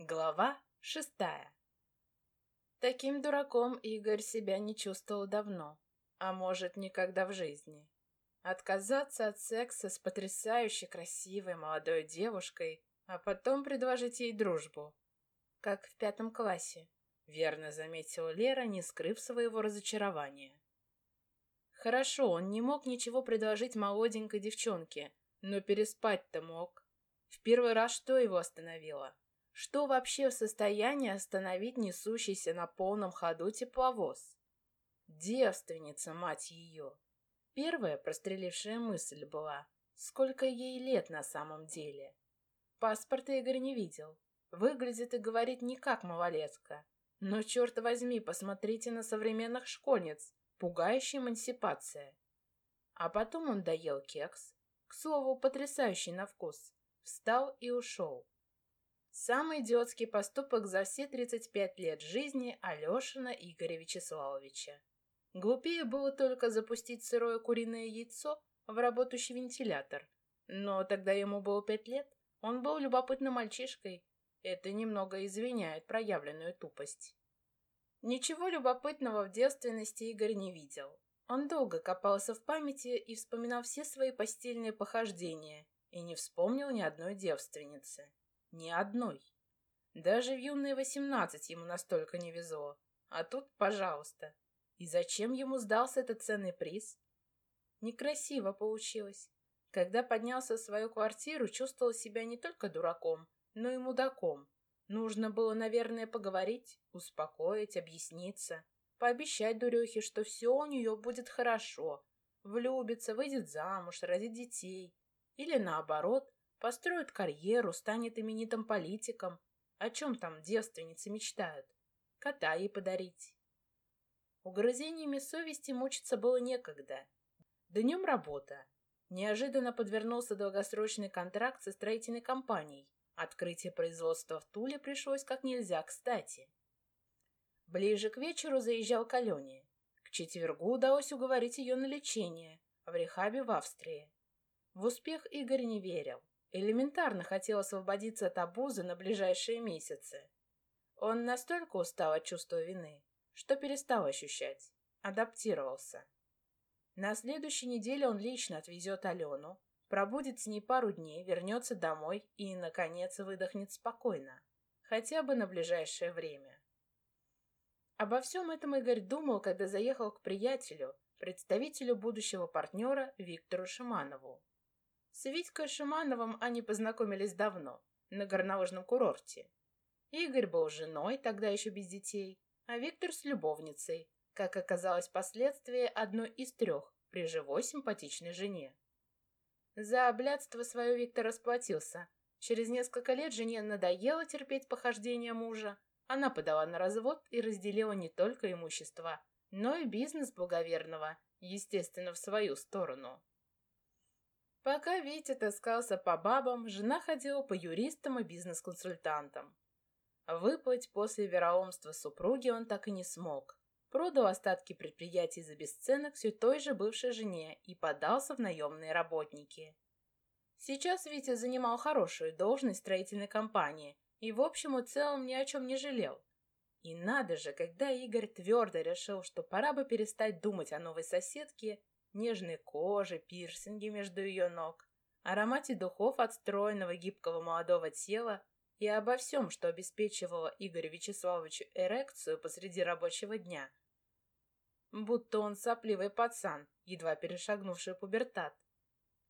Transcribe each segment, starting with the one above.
Глава шестая Таким дураком Игорь себя не чувствовал давно, а может, никогда в жизни. Отказаться от секса с потрясающе красивой молодой девушкой, а потом предложить ей дружбу. Как в пятом классе, верно заметила Лера, не скрыв своего разочарования. Хорошо, он не мог ничего предложить молоденькой девчонке, но переспать-то мог. В первый раз что его остановило? Что вообще в состоянии остановить несущийся на полном ходу тепловоз? Девственница, мать ее! Первая прострелившая мысль была, сколько ей лет на самом деле. Паспорта Игорь не видел. Выглядит и говорит не как малолетка. Но, черт возьми, посмотрите на современных школьниц. Пугающая эмансипация. А потом он доел кекс. К слову, потрясающий на вкус. Встал и ушел. Самый идиотский поступок за все 35 лет жизни Алешина Игоря Вячеславовича. Глупее было только запустить сырое куриное яйцо в работающий вентилятор. Но тогда ему было пять лет, он был любопытным мальчишкой. Это немного извиняет проявленную тупость. Ничего любопытного в девственности Игорь не видел. Он долго копался в памяти и вспоминал все свои постельные похождения, и не вспомнил ни одной девственницы. Ни одной. Даже в юные восемнадцать ему настолько не везло. А тут, пожалуйста. И зачем ему сдался этот ценный приз? Некрасиво получилось. Когда поднялся в свою квартиру, чувствовал себя не только дураком, но и мудаком. Нужно было, наверное, поговорить, успокоить, объясниться, пообещать дурехе, что все у нее будет хорошо, влюбится, выйдет замуж, родит детей. Или наоборот, Построит карьеру, станет именитым политиком. О чем там девственницы мечтают? Кота ей подарить. Угрызениями совести мучиться было некогда. Днем работа. Неожиданно подвернулся долгосрочный контракт со строительной компанией. Открытие производства в Туле пришлось как нельзя кстати. Ближе к вечеру заезжал к Алене. К четвергу удалось уговорить ее на лечение в рехабе в Австрии. В успех Игорь не верил. Элементарно хотел освободиться от обузы на ближайшие месяцы. Он настолько устал от чувства вины, что перестал ощущать, адаптировался. На следующей неделе он лично отвезет Алену, пробудет с ней пару дней, вернется домой и, наконец, выдохнет спокойно, хотя бы на ближайшее время. Обо всем этом Игорь думал, когда заехал к приятелю, представителю будущего партнера Виктору Шиманову. С Витькой Шимановым они познакомились давно, на горнолыжном курорте. Игорь был женой, тогда еще без детей, а Виктор с любовницей, как оказалось впоследствии одной из трех, при живой симпатичной жене. За блядство свое Виктор расплатился. Через несколько лет жене надоело терпеть похождения мужа. Она подала на развод и разделила не только имущество, но и бизнес благоверного, естественно, в свою сторону. Пока Витя таскался по бабам, жена ходила по юристам и бизнес-консультантам. Выплыть после вероломства супруги он так и не смог. Продал остатки предприятий за бесценок все той же бывшей жене и подался в наемные работники. Сейчас Витя занимал хорошую должность строительной компании и в общем и целом ни о чем не жалел. И надо же, когда Игорь твердо решил, что пора бы перестать думать о новой соседке, нежной кожи, пирсинги между ее ног, аромате духов от стройного гибкого молодого тела и обо всем, что обеспечивало Игорю Вячеславовичу эрекцию посреди рабочего дня. Будто он сопливый пацан, едва перешагнувший пубертат.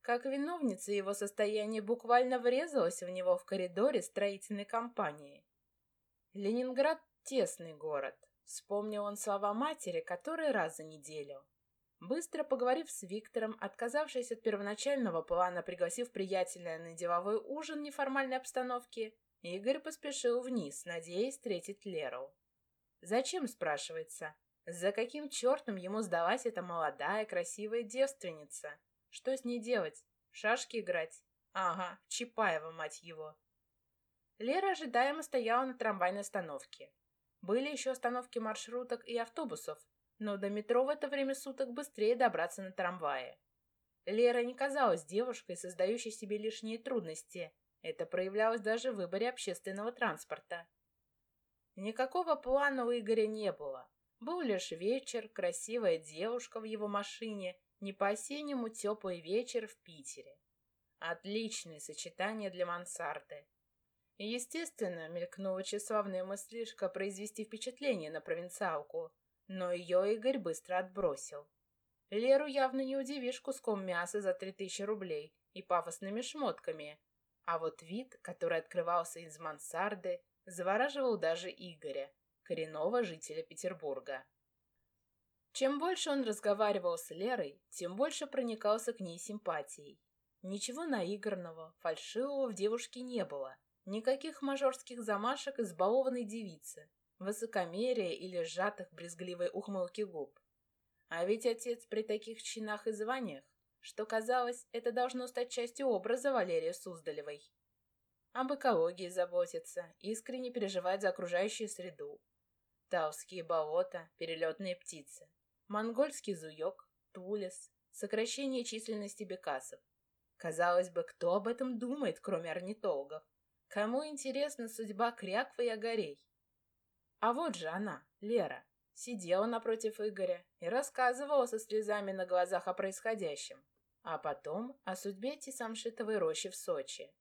Как виновница его состояние буквально врезалось в него в коридоре строительной компании. Ленинград — тесный город. Вспомнил он слова матери который раз за неделю. Быстро поговорив с Виктором, отказавшись от первоначального плана, пригласив приятеля на деловой ужин неформальной обстановке, Игорь поспешил вниз, надеясь встретить Леру. Зачем, спрашивается? За каким чертом ему сдалась эта молодая красивая девственница? Что с ней делать? Шашки играть? Ага, Чапаева, мать его. Лера ожидаемо стояла на трамвайной остановке. Были еще остановки маршруток и автобусов, но до метро в это время суток быстрее добраться на трамвае. Лера не казалась девушкой, создающей себе лишние трудности. Это проявлялось даже в выборе общественного транспорта. Никакого плана у Игоря не было. Был лишь вечер, красивая девушка в его машине, не по-осеннему теплый вечер в Питере. Отличное сочетание для мансарды. Естественно, мелькнула тщеславная мыслишка произвести впечатление на провинциалку, но ее Игорь быстро отбросил. Леру явно не удивишь куском мяса за три тысячи рублей и пафосными шмотками, а вот вид, который открывался из мансарды, завораживал даже Игоря, коренного жителя Петербурга. Чем больше он разговаривал с Лерой, тем больше проникался к ней симпатией. Ничего наигранного, фальшивого в девушке не было, никаких мажорских замашек избалованной девицы, высокомерия или сжатых брезгливой ухмылки губ. А ведь отец при таких чинах и званиях, что казалось, это должно стать частью образа Валерии Суздалевой. Об экологии заботиться, искренне переживать за окружающую среду. Тауские болота, перелетные птицы, монгольский зуёк, тулес, сокращение численности бекасов. Казалось бы, кто об этом думает, кроме орнитологов? Кому интересна судьба кряквы и огорей? А вот же она, Лера, сидела напротив Игоря и рассказывала со слезами на глазах о происходящем, а потом о судьбе Тисамшитовой рощи в Сочи.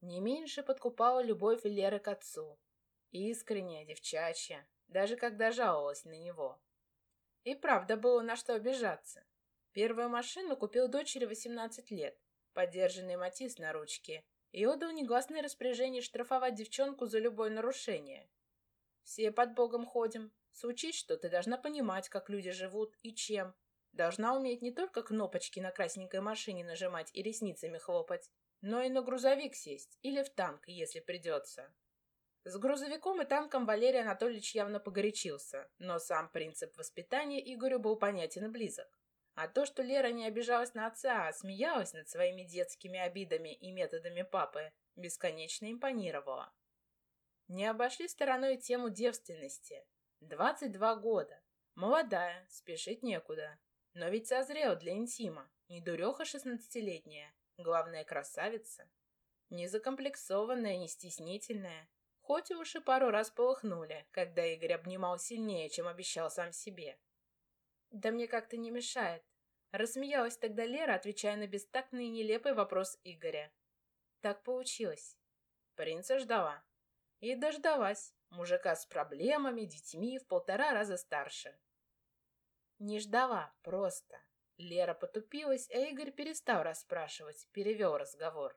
Не меньше подкупала любовь Леры к отцу. Искренняя, девчачья, даже когда жаловалась на него. И правда было на что обижаться. Первую машину купил дочери 18 лет, поддержанный Матис на ручке, и отдал негласное распоряжение штрафовать девчонку за любое нарушение. Все под Богом ходим. Случись что, ты должна понимать, как люди живут и чем. Должна уметь не только кнопочки на красненькой машине нажимать и ресницами хлопать, но и на грузовик сесть или в танк, если придется. С грузовиком и танком Валерий Анатольевич явно погорячился, но сам принцип воспитания Игорю был понятен и близок. А то, что Лера не обижалась на отца, а смеялась над своими детскими обидами и методами папы, бесконечно импонировало. Не обошли стороной тему девственности. 22 года. Молодая, спешить некуда. Но ведь созрела для интима. Не дуреха шестнадцатилетняя. Главная красавица. Не закомплексованная, не стеснительная. Хоть и уши пару раз полыхнули, когда Игорь обнимал сильнее, чем обещал сам себе. «Да мне как-то не мешает», — рассмеялась тогда Лера, отвечая на бестактный и нелепый вопрос Игоря. «Так получилось». Принца ждала. И дождалась. Мужика с проблемами, детьми, в полтора раза старше. Не ждала, просто. Лера потупилась, а Игорь перестал расспрашивать, перевел разговор.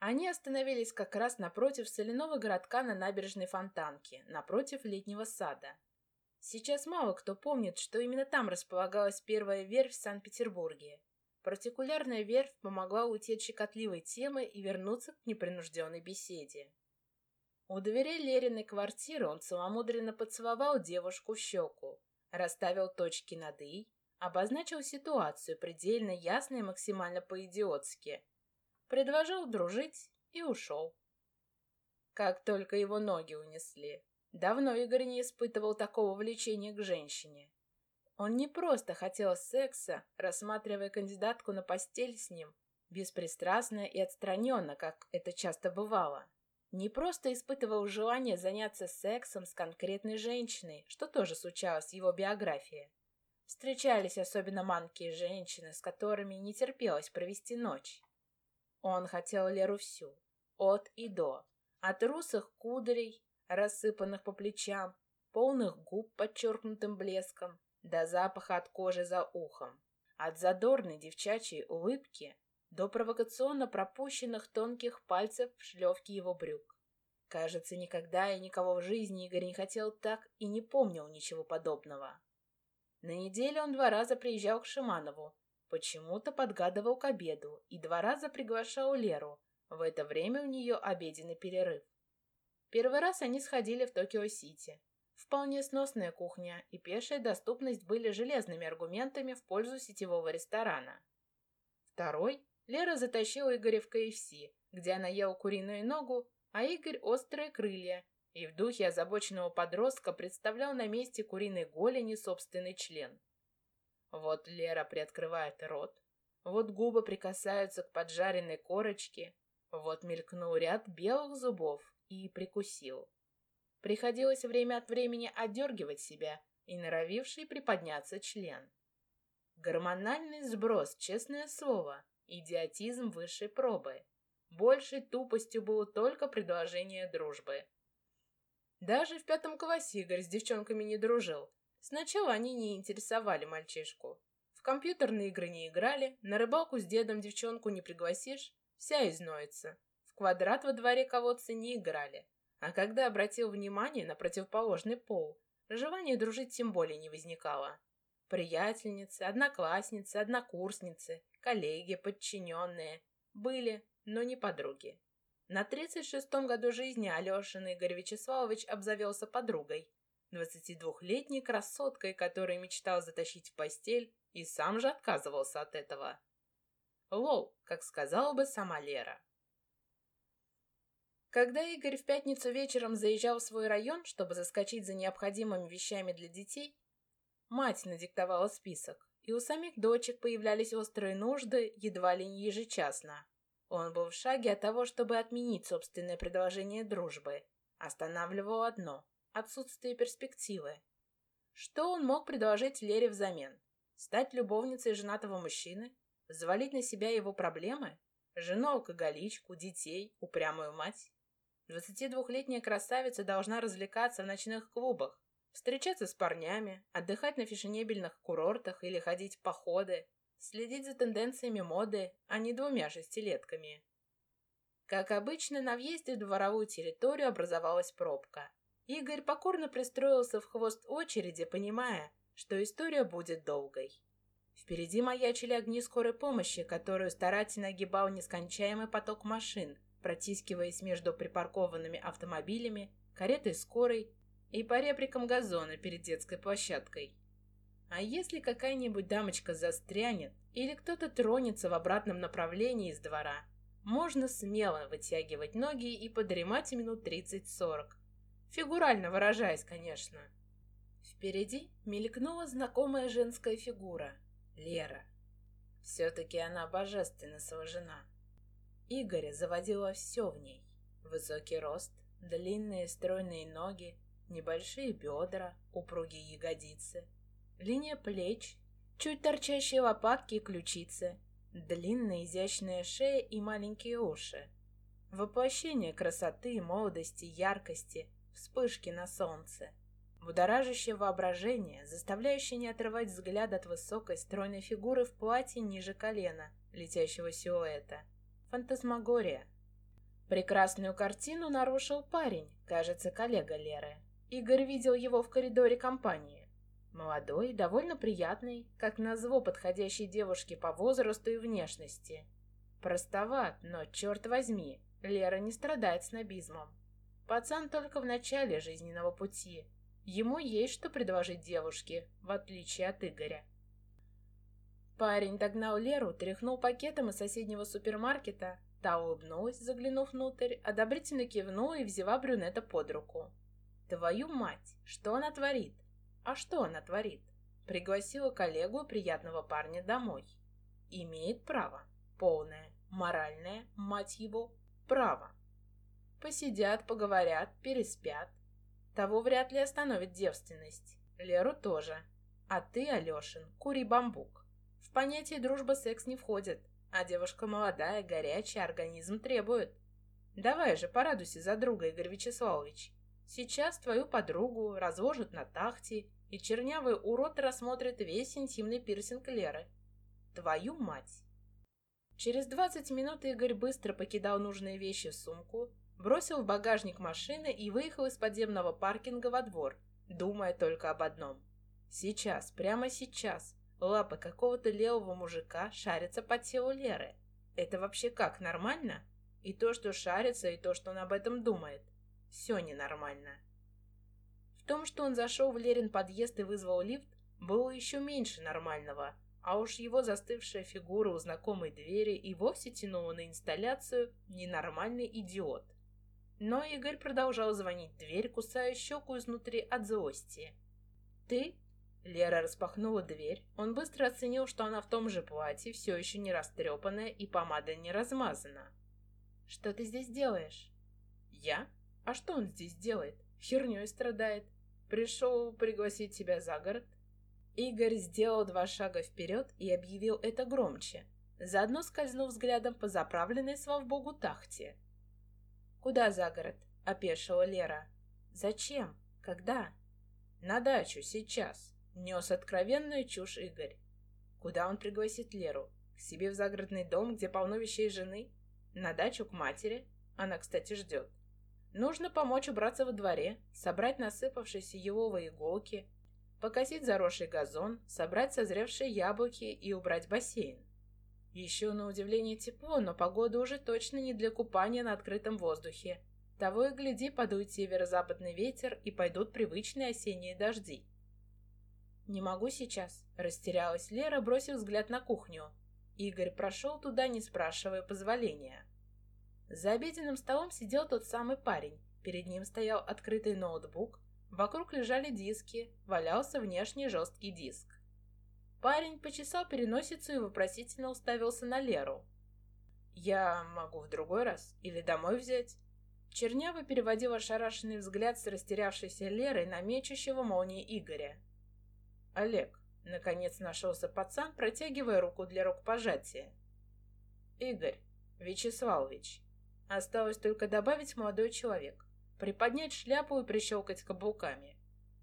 Они остановились как раз напротив соляного городка на набережной Фонтанки, напротив летнего сада. Сейчас мало кто помнит, что именно там располагалась первая верфь в Санкт-Петербурге. Партикулярная верфь помогла уйти от щекотливой темы и вернуться к непринужденной беседе. У дверей Лериной квартиры он целомудренно поцеловал девушку в щеку, расставил точки над «и», обозначил ситуацию предельно ясно и максимально по-идиотски, предложил дружить и ушел. Как только его ноги унесли. Давно Игорь не испытывал такого влечения к женщине. Он не просто хотел секса, рассматривая кандидатку на постель с ним, беспристрастно и отстраненно, как это часто бывало. Не просто испытывал желание заняться сексом с конкретной женщиной, что тоже случалось в его биографии. Встречались особенно манкие женщины, с которыми не терпелось провести ночь. Он хотел Леру всю, от и до, от русых кудрей, рассыпанных по плечам, полных губ подчеркнутым блеском, до запаха от кожи за ухом, от задорной девчачьей улыбки до провокационно пропущенных тонких пальцев в шлевке его брюк. Кажется, никогда и никого в жизни Игорь не хотел так и не помнил ничего подобного. На неделю он два раза приезжал к Шиманову, почему-то подгадывал к обеду и два раза приглашал Леру. В это время у нее обеденный перерыв. Первый раз они сходили в Токио-Сити. Вполне сносная кухня и пешая доступность были железными аргументами в пользу сетевого ресторана. Второй Лера затащила Игоря в КФС, где она ела куриную ногу, а Игорь — острые крылья, и в духе озабоченного подростка представлял на месте куриной голени собственный член. Вот Лера приоткрывает рот, вот губы прикасаются к поджаренной корочке, Вот мелькнул ряд белых зубов и прикусил. Приходилось время от времени отдергивать себя и норовивший приподняться член. Гормональный сброс, честное слово, идиотизм высшей пробы. Большей тупостью было только предложение дружбы. Даже в пятом классе Игорь с девчонками не дружил. Сначала они не интересовали мальчишку. В компьютерные игры не играли, на рыбалку с дедом девчонку не пригласишь, вся изноется. В квадрат во дворе колодца не играли. А когда обратил внимание на противоположный пол, желание дружить тем более не возникало. Приятельницы, одноклассницы, однокурсницы, коллеги, подчиненные были, но не подруги. На 36-м году жизни Алешин Игорь Вячеславович обзавелся подругой, 22-летней красоткой, которую мечтал затащить в постель и сам же отказывался от этого. Лол, как сказала бы сама Лера. Когда Игорь в пятницу вечером заезжал в свой район, чтобы заскочить за необходимыми вещами для детей, мать надиктовала список, и у самих дочек появлялись острые нужды едва ли не ежечасно. Он был в шаге от того, чтобы отменить собственное предложение дружбы. Останавливало одно — отсутствие перспективы. Что он мог предложить Лере взамен? Стать любовницей женатого мужчины? Завалить на себя его проблемы? Жену-алкоголичку, детей, упрямую мать? 22-летняя красавица должна развлекаться в ночных клубах, встречаться с парнями, отдыхать на фешенебельных курортах или ходить в походы, следить за тенденциями моды, а не двумя шестилетками. Как обычно, на въезде в дворовую территорию образовалась пробка. Игорь покорно пристроился в хвост очереди, понимая, что история будет долгой. Впереди маячили огни скорой помощи, которую старательно огибал нескончаемый поток машин, протискиваясь между припаркованными автомобилями, каретой скорой и по реприкам газона перед детской площадкой. А если какая-нибудь дамочка застрянет или кто-то тронется в обратном направлении из двора, можно смело вытягивать ноги и подремать минут 30-40. Фигурально выражаясь, конечно. Впереди мелькнула знакомая женская фигура — Лера. Все-таки она божественно сложена. Игоря заводило все в ней. Высокий рост, длинные стройные ноги, небольшие бедра, упругие ягодицы — Линия плеч, чуть торчащие лопатки и ключицы, длинная изящная шея и маленькие уши. Воплощение красоты, молодости, яркости, вспышки на солнце. Будоражащее воображение, заставляющее не отрывать взгляд от высокой стройной фигуры в платье ниже колена, летящего силуэта. Фантасмагория. Прекрасную картину нарушил парень, кажется, коллега Леры. Игорь видел его в коридоре компании. Молодой, довольно приятный, как назло подходящей девушке по возрасту и внешности. Простоват, но, черт возьми, Лера не страдает снобизмом. Пацан только в начале жизненного пути. Ему есть что предложить девушке, в отличие от Игоря. Парень догнал Леру, тряхнул пакетом из соседнего супермаркета. Та улыбнулась, заглянув внутрь, одобрительно кивнула и взяла брюнета под руку. «Твою мать, что она творит? А что она творит? Пригласила коллегу приятного парня домой. Имеет право. Полное, моральное, мать его, право. Посидят, поговорят, переспят. Того вряд ли остановит девственность. Леру тоже. А ты, Алешин, кури бамбук. В понятие дружба секс не входит, а девушка молодая, горячая, организм требует. Давай же, порадуйся за друга, Игорь Вячеславович. Сейчас твою подругу разложат на тахте и чернявый урод рассмотрит весь интимный пирсинг Леры. Твою мать! Через двадцать минут Игорь быстро покидал нужные вещи в сумку, бросил в багажник машины и выехал из подземного паркинга во двор, думая только об одном. Сейчас, прямо сейчас, лапы какого-то левого мужика шарятся по телу Леры. Это вообще как, нормально? И то, что шарится, и то, что он об этом думает. Все ненормально. В том, что он зашел в Лерин подъезд и вызвал лифт, было еще меньше нормального, а уж его застывшая фигура у знакомой двери и вовсе тянула на инсталляцию «ненормальный идиот». Но Игорь продолжал звонить дверь, кусая щеку изнутри от злости. «Ты?» Лера распахнула дверь. Он быстро оценил, что она в том же платье, все еще не растрепанная и помада не размазана. что ты здесь делаешь?» «Я? А что он здесь делает? Херней страдает. Пришел пригласить тебя за город?» Игорь сделал два шага вперед и объявил это громче, заодно скользнув взглядом по заправленной, слава богу, тахте. «Куда за город?» — опешила Лера. «Зачем? Когда?» «На дачу, сейчас», — нес откровенную чушь Игорь. «Куда он пригласит Леру? К себе в загородный дом, где полно вещей жены? На дачу к матери? Она, кстати, ждет. Нужно помочь убраться во дворе, собрать насыпавшиеся еловые иголки, покосить заросший газон, собрать созревшие яблоки и убрать бассейн. Еще на удивление тепло, но погода уже точно не для купания на открытом воздухе. Того и гляди, подует северо-западный ветер и пойдут привычные осенние дожди. «Не могу сейчас», — растерялась Лера, бросив взгляд на кухню. Игорь прошел туда, не спрашивая позволения. За обеденным столом сидел тот самый парень. Перед ним стоял открытый ноутбук, Вокруг лежали диски, валялся внешний жесткий диск. Парень почесал переносицу и вопросительно уставился на Леру. «Я могу в другой раз или домой взять?» Чернява переводил ошарашенный взгляд с растерявшейся Лерой на мечущего молнии Игоря. «Олег», — наконец нашелся пацан, протягивая руку для рукопожатия. «Игорь Вячеславович». Осталось только добавить молодой человек приподнять шляпу и прищелкать каблуками.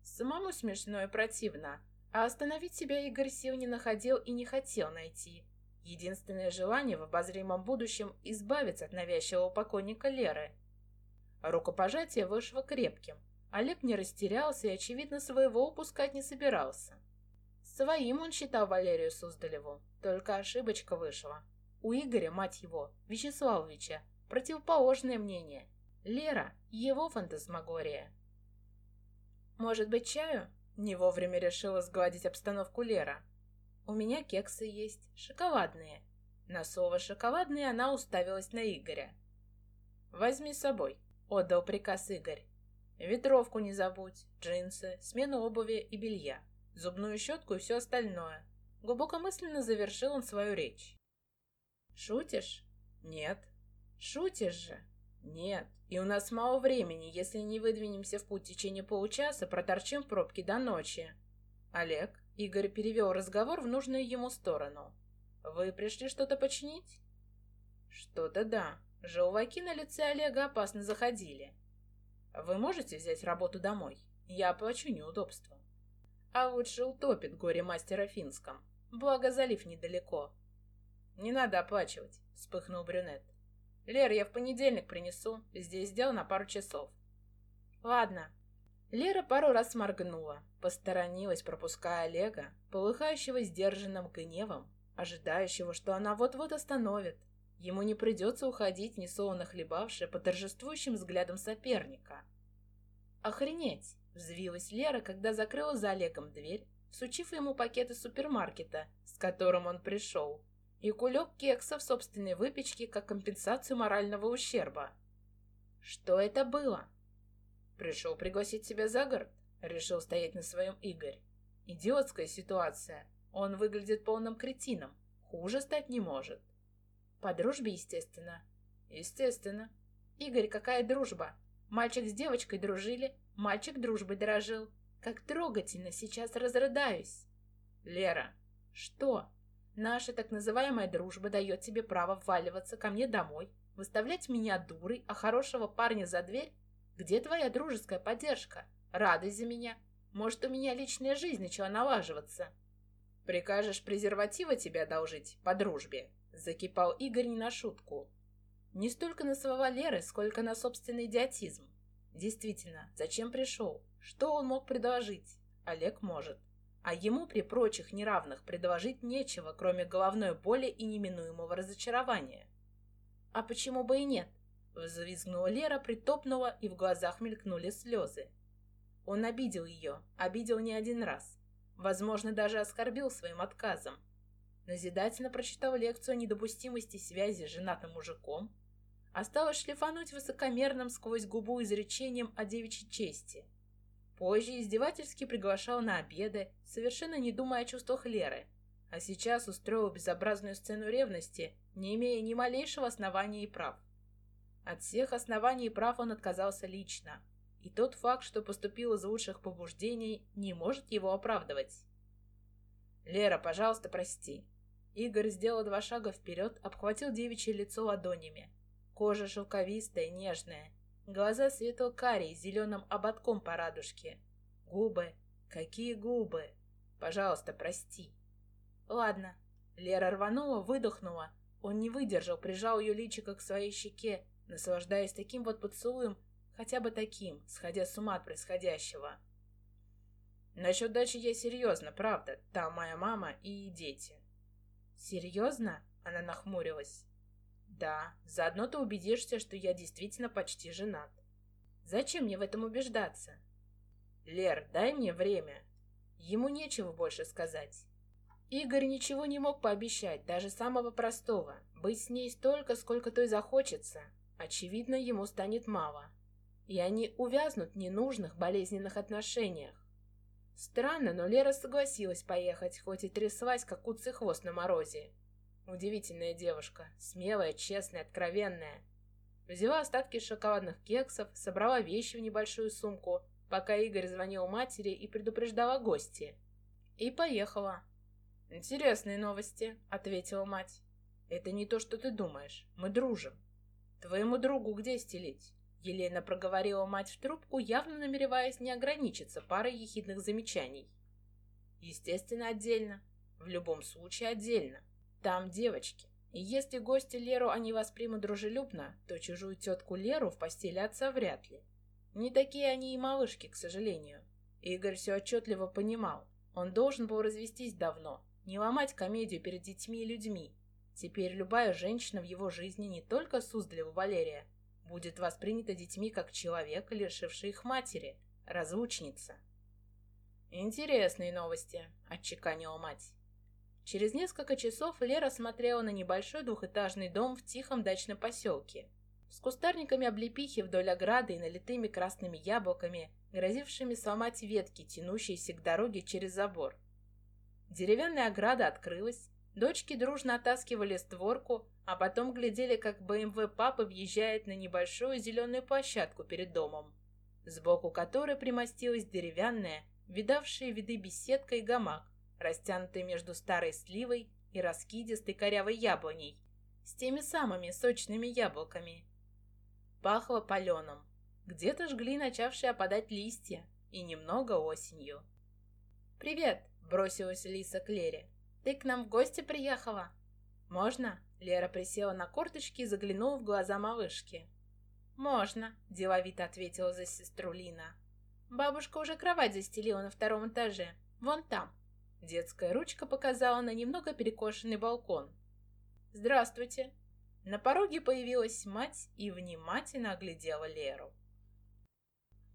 Самому смешно и противно, а остановить себя Игорь сил не находил и не хотел найти. Единственное желание в обозримом будущем — избавиться от навязчивого покойника Леры. Рукопожатие вышло крепким. Олег не растерялся и, очевидно, своего упускать не собирался. Своим он считал Валерию Суздалеву, только ошибочка вышла. У Игоря, мать его, Вячеславовича, противоположное мнение, Лера — его фантасмагория. «Может быть, чаю?» — не вовремя решила сгладить обстановку Лера. «У меня кексы есть, шоколадные». На слово «шоколадные» она уставилась на Игоря. «Возьми с собой», — отдал приказ Игорь. «Ветровку не забудь, джинсы, смену обуви и белья, зубную щетку и все остальное». Глубокомысленно завершил он свою речь. «Шутишь?» «Нет». «Шутишь же?» «Нет, и у нас мало времени. Если не выдвинемся в путь в течение получаса, проторчим в пробке до ночи». «Олег?» Игорь перевел разговор в нужную ему сторону. «Вы пришли что-то починить?» «Что-то да. Желваки на лице Олега опасно заходили. Вы можете взять работу домой? Я оплачу неудобства». «А лучше утопит горе мастера финском. Благо залив недалеко». «Не надо оплачивать», — вспыхнул брюнет. Лер, я в понедельник принесу. Здесь дел на пару часов. Ладно. Лера пару раз моргнула, посторонилась, пропуская Олега, полыхающего сдержанным гневом, ожидающего, что она вот-вот остановит. Ему не придется уходить, несолоно хлебавши, по торжествующим взглядам соперника. «Охренеть!» — взвилась Лера, когда закрыла за Олегом дверь, всучив ему пакет из супермаркета, с которым он пришел, и кулек кекса в собственной выпечке как компенсацию морального ущерба. Что это было? Пришел пригласить себя за город, решил стоять на своем Игорь. Идиотская ситуация. Он выглядит полным кретином. Хуже стать не может. По дружбе, естественно. Естественно. Игорь, какая дружба? Мальчик с девочкой дружили, мальчик дружбой дорожил. Как трогательно, сейчас разрыдаюсь. Лера. Что? Наша так называемая дружба дает тебе право вваливаться ко мне домой, выставлять меня дурой, а хорошего парня за дверь? Где твоя дружеская поддержка? Радость за меня? Может, у меня личная жизнь начала налаживаться? Прикажешь презерватива тебе одолжить по дружбе? Закипал Игорь не на шутку. Не столько на слова Леры, сколько на собственный идиотизм. Действительно, зачем пришел? Что он мог предложить? Олег может а ему при прочих неравных предложить нечего, кроме головной боли и неминуемого разочарования. «А почему бы и нет?» — взвизгнула Лера, притопнула, и в глазах мелькнули слезы. Он обидел ее, обидел не один раз. Возможно, даже оскорбил своим отказом. Назидательно прочитал лекцию о недопустимости связи с женатым мужиком. Осталось шлифануть высокомерным сквозь губу изречением о девичьей чести — Позже издевательски приглашал на обеды, совершенно не думая о чувствах Леры, а сейчас устроил безобразную сцену ревности, не имея ни малейшего основания и прав. От всех оснований и прав он отказался лично, и тот факт, что поступил из лучших побуждений, не может его оправдывать. «Лера, пожалуйста, прости». Игорь сделал два шага вперед, обхватил девичье лицо ладонями. Кожа шелковистая, нежная, глаза светло-карие, зеленым ободком по радужке. Губы, какие губы! Пожалуйста, прости. Ладно. Лера рванула, выдохнула. Он не выдержал, прижал ее личико к своей щеке, наслаждаясь таким вот поцелуем, хотя бы таким, сходя с ума от происходящего. Насчет дачи я серьезно, правда. Там моя мама и дети. Серьезно? Она нахмурилась. Да, заодно ты убедишься, что я действительно почти женат. Зачем мне в этом убеждаться? Лер, дай мне время. Ему нечего больше сказать. Игорь ничего не мог пообещать, даже самого простого. Быть с ней столько, сколько той захочется. Очевидно, ему станет мало. И они увязнут в ненужных болезненных отношениях. Странно, но Лера согласилась поехать, хоть и тряслась, как куцый хвост на морозе. Удивительная девушка, смелая, честная, откровенная. Взяла остатки шоколадных кексов, собрала вещи в небольшую сумку, пока Игорь звонил матери и предупреждал о гости. И поехала. «Интересные новости», — ответила мать. «Это не то, что ты думаешь. Мы дружим. Твоему другу где стелить?» Елена проговорила мать в трубку, явно намереваясь не ограничиться парой ехидных замечаний. Естественно, отдельно. В любом случае, отдельно. Там девочки. И если гости Леру они воспримут дружелюбно, то чужую тетку Леру в постели отца вряд ли. Не такие они и малышки, к сожалению. Игорь все отчетливо понимал. Он должен был развестись давно, не ломать комедию перед детьми и людьми. Теперь любая женщина в его жизни не только Суздалева Валерия, будет воспринята детьми как человек, лишивший их матери, разлучница. «Интересные новости», — отчеканила мать. Через несколько часов Лера смотрела на небольшой двухэтажный дом в тихом дачном поселке, с кустарниками облепихи вдоль ограды и налитыми красными яблоками, грозившими сломать ветки, тянущиеся к дороге через забор. Деревянная ограда открылась, дочки дружно оттаскивали створку, а потом глядели, как БМВ папы въезжает на небольшую зеленую площадку перед домом, сбоку которой примостилась деревянная, видавшая виды беседка и гамак, растянутый между старой сливой и раскидистой корявой яблоней, с теми самыми сочными яблоками. Пахло паленым, где-то жгли начавшие опадать листья и немного осенью. «Привет!» — бросилась Лиса к Лере. «Ты к нам в гости приехала?» «Можно?» Лера присела на корточки и заглянула в глаза малышки. «Можно», — деловито ответила за сестру Лина. «Бабушка уже кровать застелила на втором этаже. Вон там». Детская ручка показала на немного перекошенный балкон. «Здравствуйте». На пороге появилась мать и внимательно оглядела Леру.